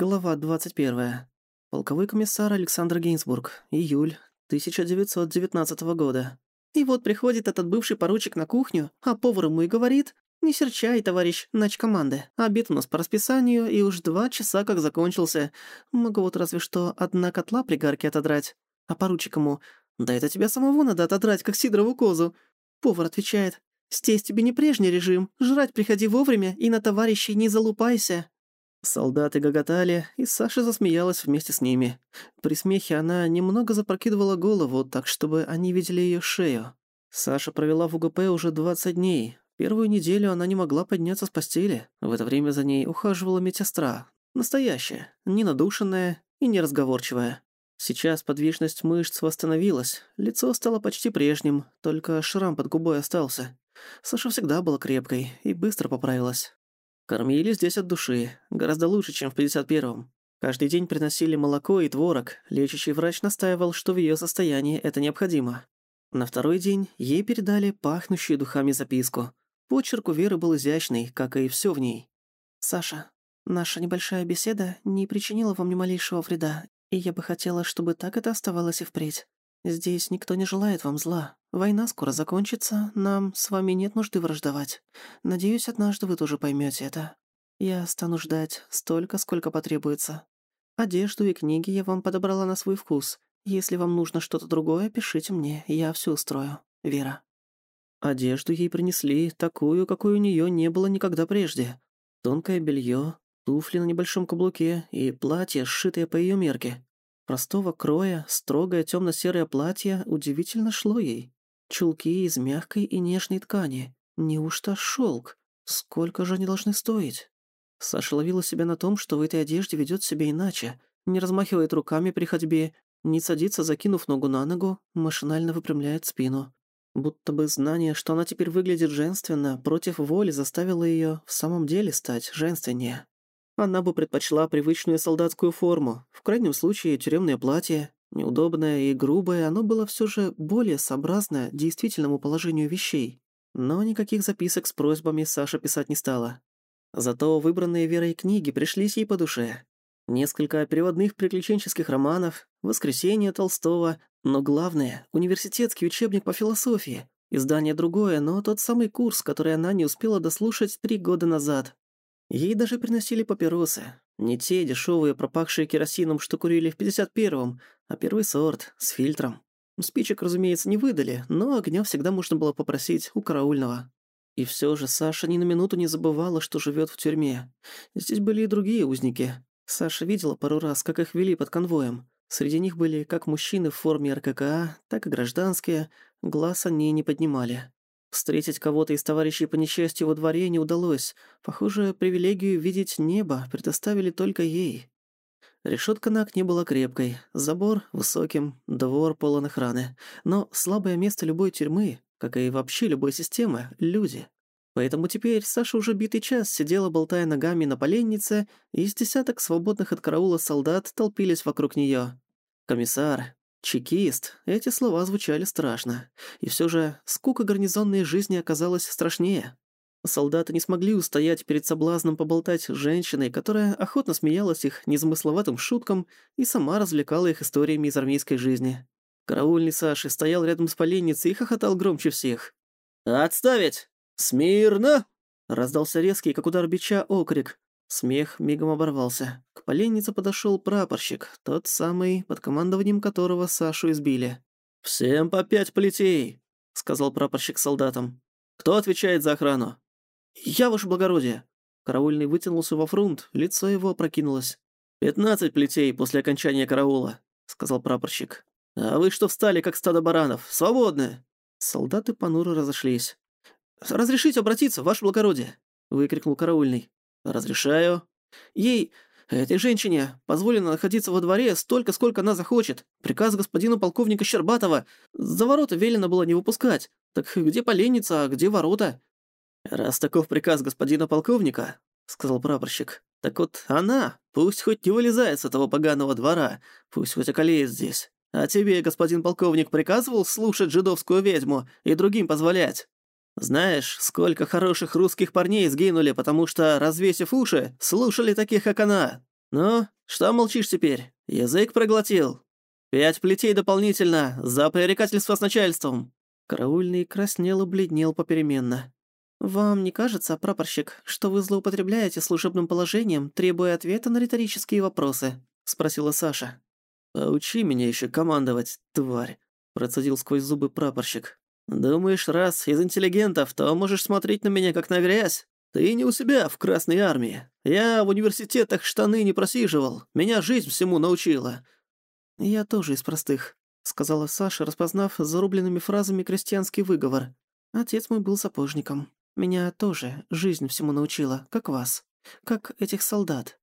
Глава 21. Полковой комиссар Александр Гейнсбург. Июль 1919 года. И вот приходит этот бывший поручик на кухню, а повар ему и говорит, «Не серчай, товарищ, команды. Обед у нас по расписанию, и уж два часа как закончился. Могу вот разве что одна котла при гарке отодрать». А поручик ему, «Да это тебя самого надо отодрать, как сидорову козу». Повар отвечает, «Здесь тебе не прежний режим. Жрать приходи вовремя и на товарищей не залупайся». Солдаты гоготали, и Саша засмеялась вместе с ними. При смехе она немного запрокидывала голову, так чтобы они видели ее шею. Саша провела в УГП уже 20 дней. Первую неделю она не могла подняться с постели. В это время за ней ухаживала медсестра. Настоящая, не надушенная и неразговорчивая. Сейчас подвижность мышц восстановилась, лицо стало почти прежним, только шрам под губой остался. Саша всегда была крепкой и быстро поправилась. Кормили здесь от души, гораздо лучше, чем в 51-м. Каждый день приносили молоко и творог, лечащий врач настаивал, что в ее состоянии это необходимо. На второй день ей передали пахнущую духами записку. Почерк у Веры был изящный, как и все в ней. «Саша, наша небольшая беседа не причинила вам ни малейшего вреда, и я бы хотела, чтобы так это оставалось и впредь. Здесь никто не желает вам зла. Война скоро закончится, нам с вами нет нужды враждовать. Надеюсь, однажды вы тоже поймете это. Я стану ждать столько, сколько потребуется. Одежду и книги я вам подобрала на свой вкус. Если вам нужно что-то другое, пишите мне, я все устрою. Вера». Одежду ей принесли, такую, какой у нее не было никогда прежде. Тонкое белье, туфли на небольшом каблуке и платье, сшитое по ее мерке. Простого кроя, строгое темно-серое платье удивительно шло ей. Чулки из мягкой и нежной ткани. Неужто шелк? Сколько же они должны стоить? Саша ловила себя на том, что в этой одежде ведет себя иначе. Не размахивает руками при ходьбе, не садится, закинув ногу на ногу, машинально выпрямляет спину. Будто бы знание, что она теперь выглядит женственно, против воли заставило ее в самом деле стать женственнее. Она бы предпочла привычную солдатскую форму, в крайнем случае тюремное платье. Неудобное и грубое, оно было все же более сообразно действительному положению вещей. Но никаких записок с просьбами Саша писать не стала. Зато выбранные Верой книги пришлись ей по душе. Несколько переводных приключенческих романов, «Воскресенье» Толстого, но главное — университетский учебник по философии. Издание другое, но тот самый курс, который она не успела дослушать три года назад. Ей даже приносили папиросы. Не те дешевые, пропахшие керосином, что курили в 51-м, а первый сорт, с фильтром. Спичек, разумеется, не выдали, но огня всегда можно было попросить у караульного. И все же Саша ни на минуту не забывала, что живет в тюрьме. Здесь были и другие узники. Саша видела пару раз, как их вели под конвоем. Среди них были как мужчины в форме РККА, так и гражданские. Глаз они не поднимали. Встретить кого-то из товарищей по несчастью во дворе не удалось. Похоже, привилегию видеть небо предоставили только ей. Решетка на окне была крепкой, забор высоким, двор полон охраны. Но слабое место любой тюрьмы, как и вообще любой системы, — люди. Поэтому теперь Саша уже битый час сидела, болтая ногами на поленнице, и из десяток свободных от караула солдат толпились вокруг неё. Комиссар, Чекист. Эти слова звучали страшно. И все же скука гарнизонной жизни оказалась страшнее. Солдаты не смогли устоять перед соблазном поболтать с женщиной, которая охотно смеялась их незамысловатым шуткам и сама развлекала их историями из армейской жизни. Караульный Саши стоял рядом с поленницей и хохотал громче всех. «Отставить! Смирно!» Раздался резкий, как удар бича, окрик. Смех мигом оборвался. К поленнице подошел прапорщик, тот самый, под командованием которого Сашу избили. «Всем по пять плетей!» — сказал прапорщик солдатам. «Кто отвечает за охрану?» «Я, ваше благородие!» Караульный вытянулся во фрунт, лицо его опрокинулось. «Пятнадцать плетей после окончания караула», — сказал прапорщик. «А вы что встали, как стадо баранов? Свободны!» Солдаты понуро разошлись. «Разрешите обратиться, ваше благородие!» — выкрикнул караульный. «Разрешаю». «Ей, этой женщине, позволено находиться во дворе столько, сколько она захочет. Приказ господина полковника Щербатова. За ворота велено было не выпускать. Так где поленница, а где ворота?» «Раз таков приказ господина полковника», — сказал прапорщик, «так вот она, пусть хоть не вылезает с этого поганого двора, пусть хоть околеет здесь. А тебе, господин полковник, приказывал слушать жидовскую ведьму и другим позволять?» Знаешь, сколько хороших русских парней сгинули, потому что, развесив уши, слушали таких, как она. «Ну, что молчишь теперь? Язык проглотил? Пять плетей дополнительно, за пререкательство с начальством!» Караульный краснел и бледнел попеременно. «Вам не кажется, прапорщик, что вы злоупотребляете служебным положением, требуя ответа на риторические вопросы?» — спросила Саша. «Поучи меня еще командовать, тварь», — процедил сквозь зубы прапорщик. «Думаешь, раз из интеллигентов, то можешь смотреть на меня как на грязь? Ты не у себя в Красной Армии. Я в университетах штаны не просиживал. Меня жизнь всему научила». «Я тоже из простых», — сказала Саша, распознав зарубленными фразами крестьянский выговор. «Отец мой был сапожником. Меня тоже жизнь всему научила, как вас, как этих солдат.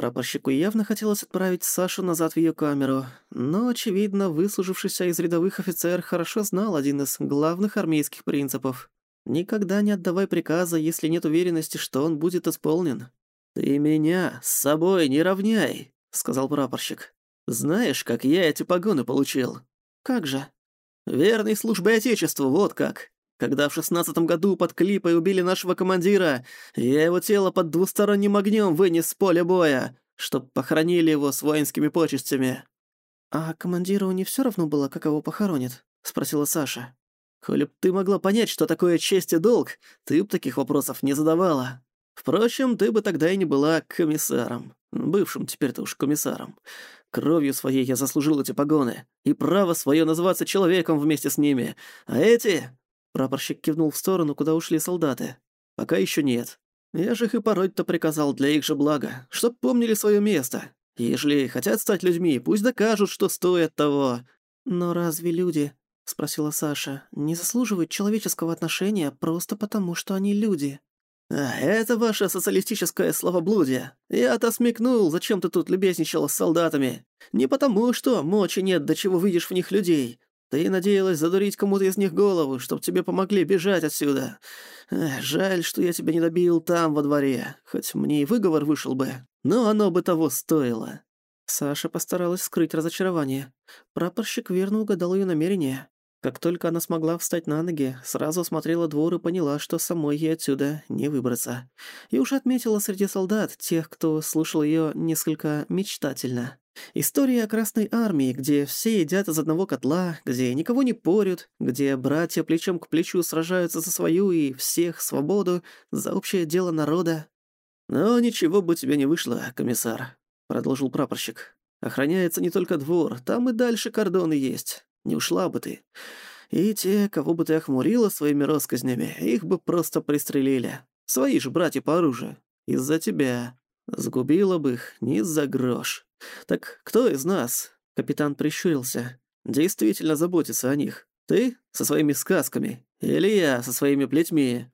Прапорщику явно хотелось отправить Сашу назад в ее камеру, но, очевидно, выслужившийся из рядовых офицер хорошо знал один из главных армейских принципов. «Никогда не отдавай приказа, если нет уверенности, что он будет исполнен». «Ты меня с собой не равняй», — сказал прапорщик. «Знаешь, как я эти погоны получил?» «Как же?» «Верной службой Отечеству, вот как. Когда в шестнадцатом году под Клипой убили нашего командира, я его тело под двусторонним огнем вынес с поля боя, чтоб похоронили его с воинскими почестями». «А командиру не все равно было, как его похоронят?» — спросила Саша. «Коли б ты могла понять, что такое честь и долг, ты б таких вопросов не задавала. Впрочем, ты бы тогда и не была комиссаром. Бывшим теперь-то уж комиссаром. Кровью своей я заслужил эти погоны. И право свое называться человеком вместе с ними. А эти Прапорщик кивнул в сторону, куда ушли солдаты. «Пока еще нет. Я же их и пороть-то приказал для их же блага, чтоб помнили свое место. Ежели хотят стать людьми, пусть докажут, что стоят того». «Но разве люди, — спросила Саша, — не заслуживают человеческого отношения просто потому, что они люди?» «А, это ваше социалистическое словоблудие. Я-то смекнул, зачем ты тут любезничала с солдатами. Не потому, что мочи нет, до чего видишь в них людей, ты надеялась задурить кому-то из них голову, чтоб тебе помогли бежать отсюда. Эх, жаль, что я тебя не добил там, во дворе. Хоть мне и выговор вышел бы, но оно бы того стоило». Саша постаралась скрыть разочарование. Прапорщик верно угадал ее намерение. Как только она смогла встать на ноги, сразу осмотрела двор и поняла, что самой ей отсюда не выбраться. И уже отметила среди солдат тех, кто слушал ее несколько мечтательно. История о Красной Армии, где все едят из одного котла, где никого не порют, где братья плечом к плечу сражаются за свою и всех свободу, за общее дело народа. «Но ничего бы тебе не вышло, комиссар», — продолжил прапорщик. «Охраняется не только двор, там и дальше кордоны есть. Не ушла бы ты. И те, кого бы ты охмурила своими россказнями, их бы просто пристрелили. Свои же братья по оружию. Из-за тебя. Сгубила бы их не за грош». «Так кто из нас?» — капитан прищурился. «Действительно заботится о них. Ты со своими сказками или я со своими плетьми?»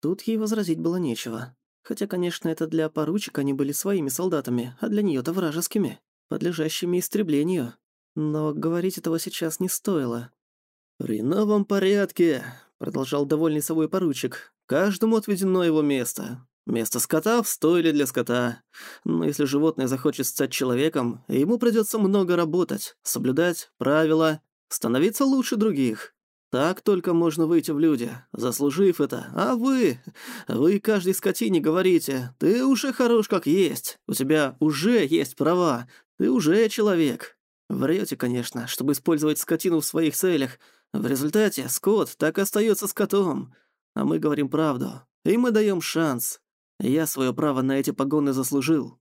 Тут ей возразить было нечего. Хотя, конечно, это для поручика они были своими солдатами, а для нее то вражескими, подлежащими истреблению. Но говорить этого сейчас не стоило. «При новом порядке», — продолжал довольный собой поручик, — «каждому отведено его место. Место скота в стойле для скота. Но если животное захочет стать человеком, ему придется много работать, соблюдать правила, становиться лучше других. Так только можно выйти в люди, заслужив это. А вы, вы каждой скотине говорите, ты уже хорош как есть, у тебя уже есть права, ты уже человек. Врете, конечно, чтобы использовать скотину в своих целях. В результате скот так и остается скотом. А мы говорим правду, и мы даем шанс. Я свое право на эти погоны заслужил».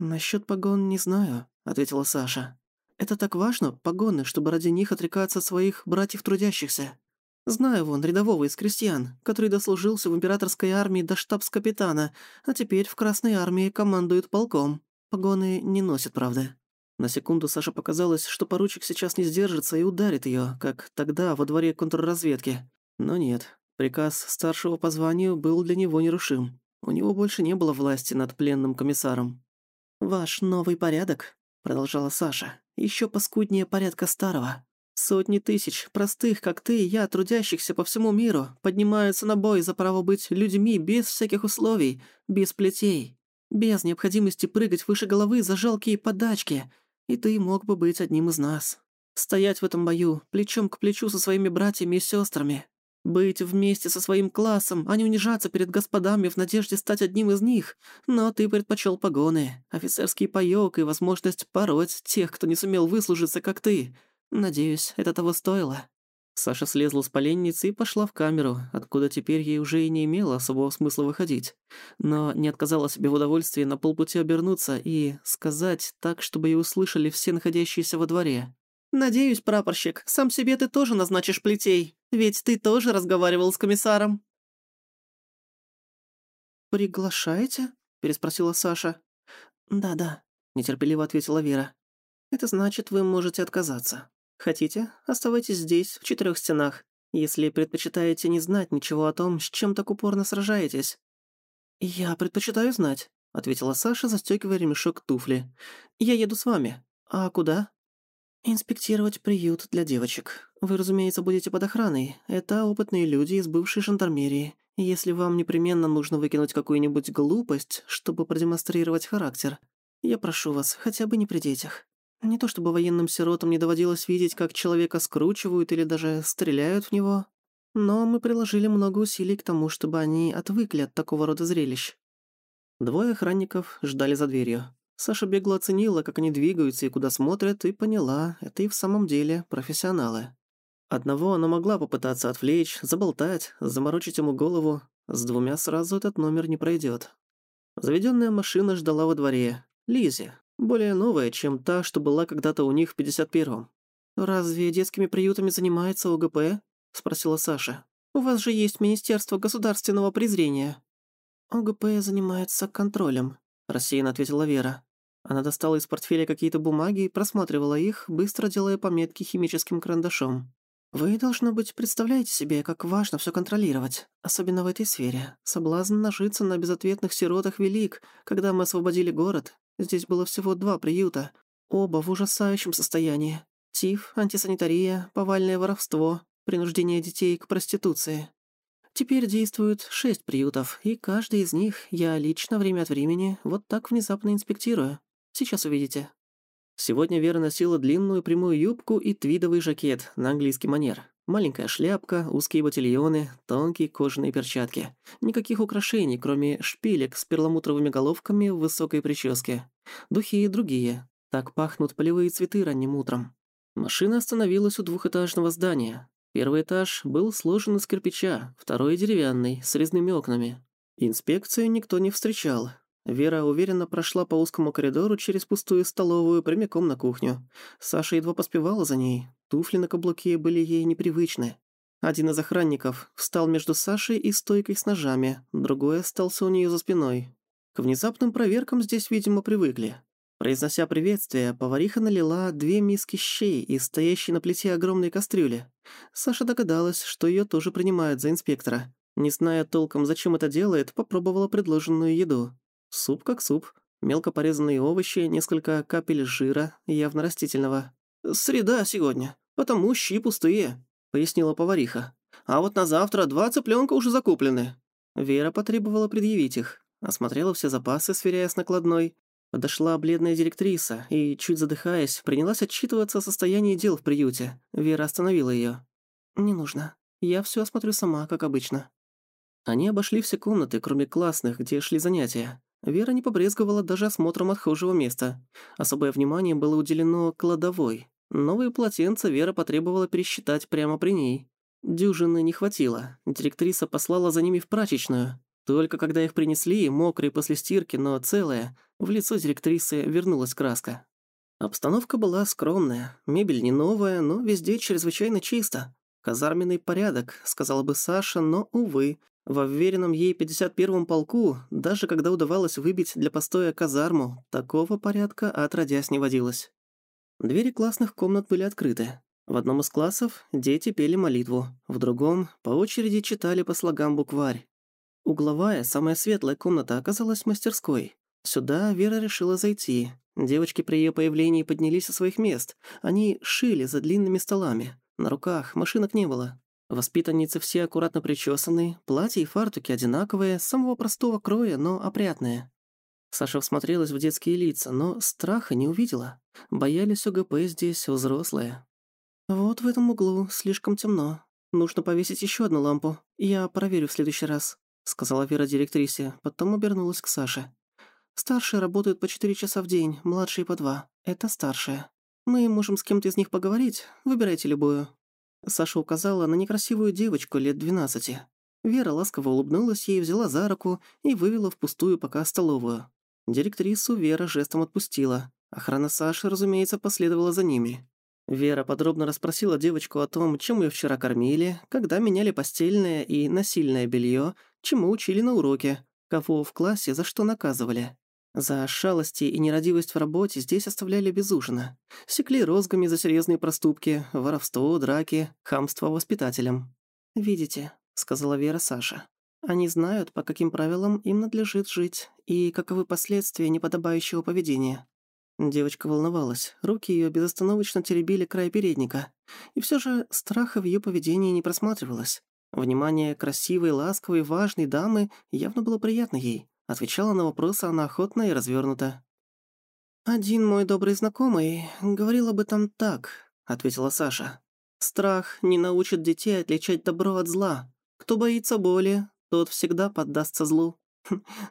«Насчет погон не знаю», — ответила Саша. «Это так важно, погоны, чтобы ради них отрекаться от своих братьев трудящихся. Знаю вон рядового из крестьян, который дослужился в императорской армии до штабс-капитана, а теперь в Красной армии командует полком. Погоны не носит, правда». На секунду Саше показалось, что поручик сейчас не сдержится и ударит ее, как тогда во дворе контрразведки. Но нет, приказ старшего по званию был для него нерушим. У него больше не было власти над пленным комиссаром. «Ваш новый порядок», — продолжала Саша, — «ещё паскуднее порядка старого. Сотни тысяч, простых, как ты и я, трудящихся по всему миру, поднимаются на бой за право быть людьми без всяких условий, без плетей, без необходимости прыгать выше головы за жалкие подачки. И ты мог бы быть одним из нас. Стоять в этом бою, плечом к плечу со своими братьями и сестрами. Быть вместе со своим классом, а не унижаться перед господами в надежде стать одним из них. Но ты предпочел погоны, офицерский паёк и возможность пороть тех, кто не сумел выслужиться, как ты. Надеюсь, это того стоило». Саша слезла с поленницы и пошла в камеру, откуда теперь ей уже и не имело особого смысла выходить. Но не отказала себе в удовольствии на полпути обернуться и сказать так, чтобы ее услышали все находящиеся во дворе. «Надеюсь, прапорщик, сам себе ты тоже назначишь плетей, ведь ты тоже разговаривал с комиссаром». «Приглашаете?» – переспросила Саша. «Да-да», – нетерпеливо ответила Вера. «Это значит, вы можете отказаться». Хотите, оставайтесь здесь, в четырех стенах, если предпочитаете не знать ничего о том, с чем так упорно сражаетесь». «Я предпочитаю знать», — ответила Саша, застёгивая ремешок туфли. «Я еду с вами. А куда?» «Инспектировать приют для девочек. Вы, разумеется, будете под охраной. Это опытные люди из бывшей жандармерии. Если вам непременно нужно выкинуть какую-нибудь глупость, чтобы продемонстрировать характер, я прошу вас, хотя бы не при детях. Не то чтобы военным сиротам не доводилось видеть, как человека скручивают или даже стреляют в него, но мы приложили много усилий к тому, чтобы они отвыкли от такого рода зрелищ. Двое охранников ждали за дверью. Саша бегло оценила, как они двигаются и куда смотрят, и поняла, это и в самом деле профессионалы. Одного она могла попытаться отвлечь, заболтать, заморочить ему голову. С двумя сразу этот номер не пройдет. Заведенная машина ждала во дворе. Лизи, более новая, чем та, что была когда-то у них в 51-м. «Разве детскими приютами занимается ОГП?» – спросила Саша. «У вас же есть Министерство государственного презрения». «ОГП занимается контролем», – рассеянно ответила Вера. Она достала из портфеля какие-то бумаги и просматривала их, быстро делая пометки химическим карандашом. «Вы, должно быть, представляете себе, как важно все контролировать, особенно в этой сфере. Соблазн нажиться на безответных сиротах велик. Когда мы освободили город, Здесь было всего два приюта, оба в ужасающем состоянии. Тиф, антисанитария, повальное воровство, принуждение детей к проституции. Теперь действуют шесть приютов, и каждый из них я лично время от времени вот так внезапно инспектирую. Сейчас увидите. Сегодня Вера носила длинную прямую юбку и твидовый жакет на английский манер. Маленькая шляпка, узкие ботильоны, тонкие кожаные перчатки. Никаких украшений, кроме шпилек с перламутровыми головками в высокой прическе. Духи и другие. Так пахнут полевые цветы ранним утром. Машина остановилась у двухэтажного здания. Первый этаж был сложен из кирпича, второй деревянный, с резными окнами. Инспекцию никто не встречал, Вера уверенно прошла по узкому коридору через пустую столовую прямиком на кухню. Саша едва поспевала за ней. Туфли на каблуке были ей непривычны. Один из охранников встал между Сашей и стойкой с ножами, другой остался у нее за спиной. К внезапным проверкам здесь, видимо, привыкли. Произнося приветствие, повариха налила две миски щей из стоящей на плите огромной кастрюли. Саша догадалась, что ее тоже принимают за инспектора. Не зная толком, зачем это делает, попробовала предложенную еду. Суп как суп. Мелко порезанные овощи, несколько капель жира, явно растительного. «Среда сегодня, потому щи пустые», — пояснила повариха. «А вот на завтра два цыпленка уже закуплены». Вера потребовала предъявить их. Осмотрела все запасы, сверяя с накладной. Подошла бледная директриса и, чуть задыхаясь, принялась отчитываться о состоянии дел в приюте. Вера остановила ее. «Не нужно. Я все осмотрю сама, как обычно». Они обошли все комнаты, кроме классных, где шли занятия. Вера не побрезговала даже осмотром отхожего места. Особое внимание было уделено кладовой. Новые полотенца Вера потребовала пересчитать прямо при ней. Дюжины не хватило. Директриса послала за ними в прачечную. Только когда их принесли, мокрые после стирки, но целые, в лицо директрисы вернулась краска. Обстановка была скромная, мебель не новая, но везде чрезвычайно чисто. Казарменный порядок, сказала бы Саша, но, увы, во вверенном ей 51-м полку, даже когда удавалось выбить для постоя казарму, такого порядка отродясь не водилось. Двери классных комнат были открыты. В одном из классов дети пели молитву, в другом по очереди читали по слогам букварь. Угловая, самая светлая комната оказалась мастерской. Сюда Вера решила зайти. Девочки при ее появлении поднялись со своих мест. Они шили за длинными столами. На руках машинок не было. Воспитанницы все аккуратно причесаны, платья и фартуки одинаковые, самого простого кроя, но опрятные. Саша всмотрелась в детские лица, но страха не увидела. Боялись ОГП здесь взрослые. «Вот в этом углу слишком темно. нужно повесить еще одну лампу. Я проверю в следующий раз», — сказала Вера директрисе, потом обернулась к Саше. «Старшие работают по четыре часа в день, младшие по два. Это старшие. Мы можем с кем-то из них поговорить, выбирайте любую». Саша указала на некрасивую девочку лет двенадцати. Вера ласково улыбнулась ей, взяла за руку и вывела в пустую пока столовую. Директрису Вера жестом отпустила. Охрана Саши, разумеется, последовала за ними. Вера подробно расспросила девочку о том, чем ее вчера кормили, когда меняли постельное и насильное белье, чему учили на уроке, кого в классе за что наказывали. За шалости и нерадивость в работе здесь оставляли без ужина. Секли розгами за серьезные проступки, воровство, драки, хамство воспитателям. «Видите», — сказала Вера Саша, «они знают, по каким правилам им надлежит жить и каковы последствия неподобающего поведения. Девочка волновалась, руки ее безостановочно теребили край передника. И все же страха в ее поведении не просматривалось. Внимание красивой, ласковой, важной дамы явно было приятно ей. Отвечала на вопросы она охотно и развернуто. «Один мой добрый знакомый говорил об этом так», — ответила Саша. «Страх не научит детей отличать добро от зла. Кто боится боли, тот всегда поддастся злу.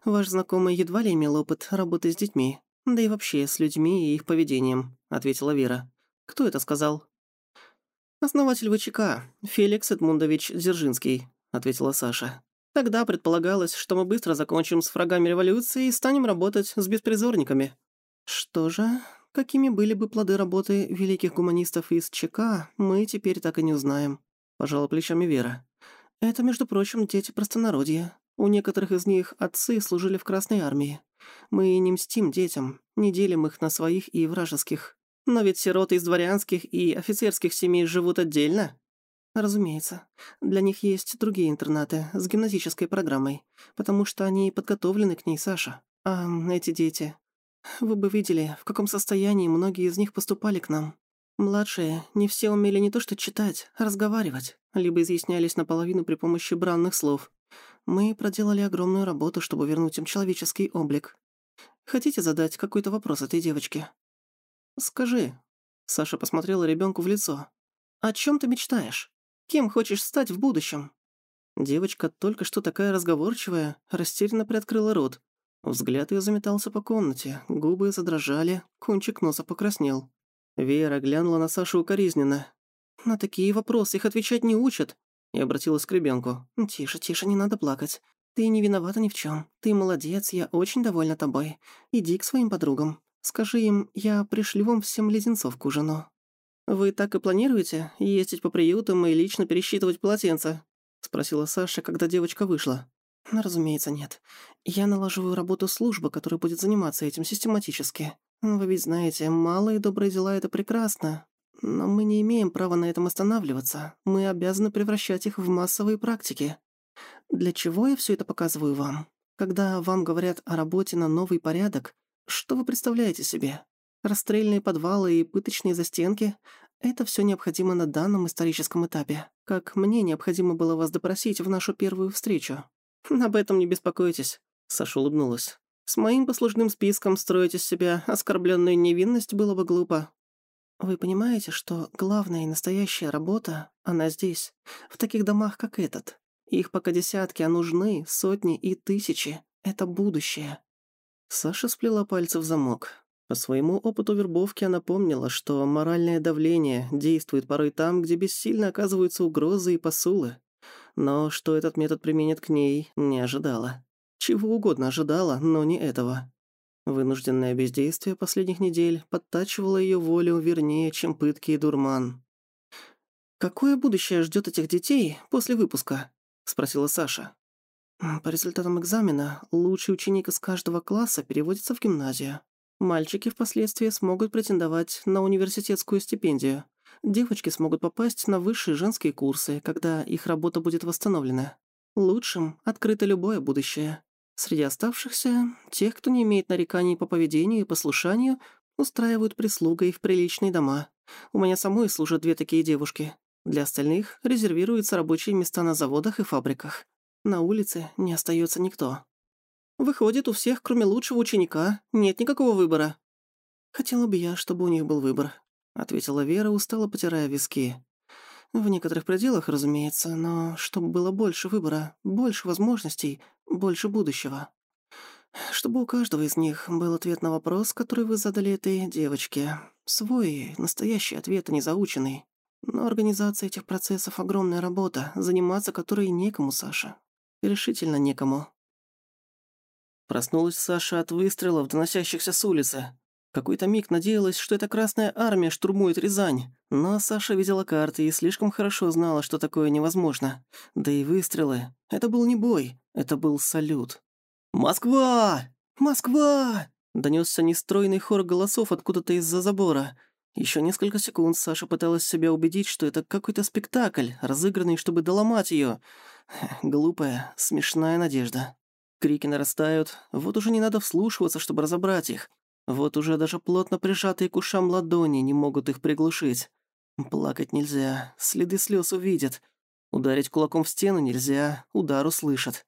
Ваш знакомый едва ли имел опыт работы с детьми. «Да и вообще с людьми и их поведением», — ответила Вера. «Кто это сказал?» «Основатель ВЧК, Феликс Эдмундович Дзержинский», — ответила Саша. «Тогда предполагалось, что мы быстро закончим с врагами революции и станем работать с беспризорниками». «Что же, какими были бы плоды работы великих гуманистов из ЧК, мы теперь так и не узнаем», — пожала плечами Вера. «Это, между прочим, дети простонародья. У некоторых из них отцы служили в Красной армии. Мы не мстим детям, не делим их на своих и вражеских. Но ведь сироты из дворянских и офицерских семей живут отдельно. Разумеется. Для них есть другие интернаты с гимназической программой, потому что они подготовлены к ней, Саша. А эти дети... Вы бы видели, в каком состоянии многие из них поступали к нам. Младшие не все умели не то что читать, а разговаривать, либо изъяснялись наполовину при помощи бранных слов. Мы проделали огромную работу, чтобы вернуть им человеческий облик. Хотите задать какой-то вопрос этой девочке? Скажи. Саша посмотрела ребенку в лицо. О чем ты мечтаешь? Кем хочешь стать в будущем? Девочка, только что такая разговорчивая, растерянно приоткрыла рот. Взгляд ее заметался по комнате, губы задрожали, кончик носа покраснел. Вера глянула на Сашу укоризненно. «На такие вопросы их отвечать не учат и обратилась к ребенку. «Тише, тише, не надо плакать. Ты не виновата ни в чем. Ты молодец, я очень довольна тобой. Иди к своим подругам. Скажи им, я пришлю вам всем леденцов к ужину». «Вы так и планируете? Ездить по приютам и лично пересчитывать полотенца?» — спросила Саша, когда девочка вышла. «Разумеется, нет. Я налаживаю работу службы, которая будет заниматься этим систематически. Вы ведь знаете, малые добрые дела — это прекрасно. Но мы не имеем права на этом останавливаться. Мы обязаны превращать их в массовые практики. Для чего я все это показываю вам? Когда вам говорят о работе на новый порядок, что вы представляете себе? Расстрельные подвалы и пыточные застенки — это все необходимо на данном историческом этапе. Как мне необходимо было вас допросить в нашу первую встречу. Об этом не беспокойтесь, — Саша улыбнулась. С моим послужным списком строить из себя оскорбленную невинность было бы глупо. Вы понимаете, что главная и настоящая работа, она здесь, в таких домах, как этот. Их пока десятки, а нужны сотни и тысячи. Это будущее. Саша сплела пальцы в замок. По своему опыту вербовки она помнила, что моральное давление действует порой там, где бессильно оказываются угрозы и посулы. Но что этот метод применит к ней, не ожидала. Чего угодно ожидала, но не этого. Вынужденное бездействие последних недель подтачивало ее волю вернее, чем пытки и дурман. «Какое будущее ждет этих детей после выпуска?» — спросила Саша. «По результатам экзамена лучший ученик из каждого класса переводится в гимназию. Мальчики впоследствии смогут претендовать на университетскую стипендию. Девочки смогут попасть на высшие женские курсы, когда их работа будет восстановлена. Лучшим открыто любое будущее. Среди оставшихся, тех, кто не имеет нареканий по поведению и послушанию, устраивают прислугой в приличные дома. У меня самой служат две такие девушки. Для остальных резервируются рабочие места на заводах и фабриках. На улице не остается никто. Выходит, у всех, кроме лучшего ученика, нет никакого выбора. Хотела бы я, чтобы у них был выбор, ответила Вера, устало потирая виски. В некоторых пределах, разумеется, но чтобы было больше выбора, больше возможностей, больше будущего. Чтобы у каждого из них был ответ на вопрос, который вы задали этой девочке. Свой, настоящий ответ, а не заученный. Но организация этих процессов — огромная работа, заниматься которой некому, Саша. Решительно некому. Проснулась Саша от выстрелов, доносящихся с улицы. Какой-то миг надеялась, что это Красная Армия штурмует Рязань. Но Саша видела карты и слишком хорошо знала, что такое невозможно. Да и выстрелы. Это был не бой, это был салют. «Москва! Москва!» Донесся нестройный хор голосов откуда-то из-за забора. Еще несколько секунд Саша пыталась себя убедить, что это какой-то спектакль, разыгранный, чтобы доломать ее. Глупая, смешная надежда. Крики нарастают, вот уже не надо вслушиваться, чтобы разобрать их. Вот уже даже плотно прижатые к ушам ладони не могут их приглушить. Плакать нельзя, следы слез увидят. Ударить кулаком в стену нельзя, удар услышат.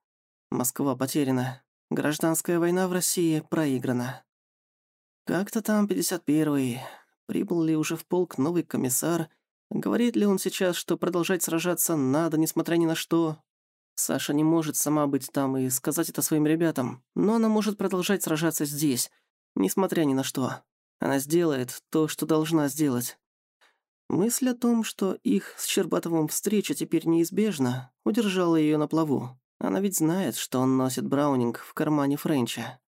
Москва потеряна. Гражданская война в России проиграна. Как-то там 51-й. Прибыл ли уже в полк новый комиссар? Говорит ли он сейчас, что продолжать сражаться надо, несмотря ни на что? Саша не может сама быть там и сказать это своим ребятам, но она может продолжать сражаться здесь, несмотря ни на что. Она сделает то, что должна сделать. Мысль о том, что их с Щербатовым встреча теперь неизбежна, удержала ее на плаву. Она ведь знает, что он носит Браунинг в кармане Френча.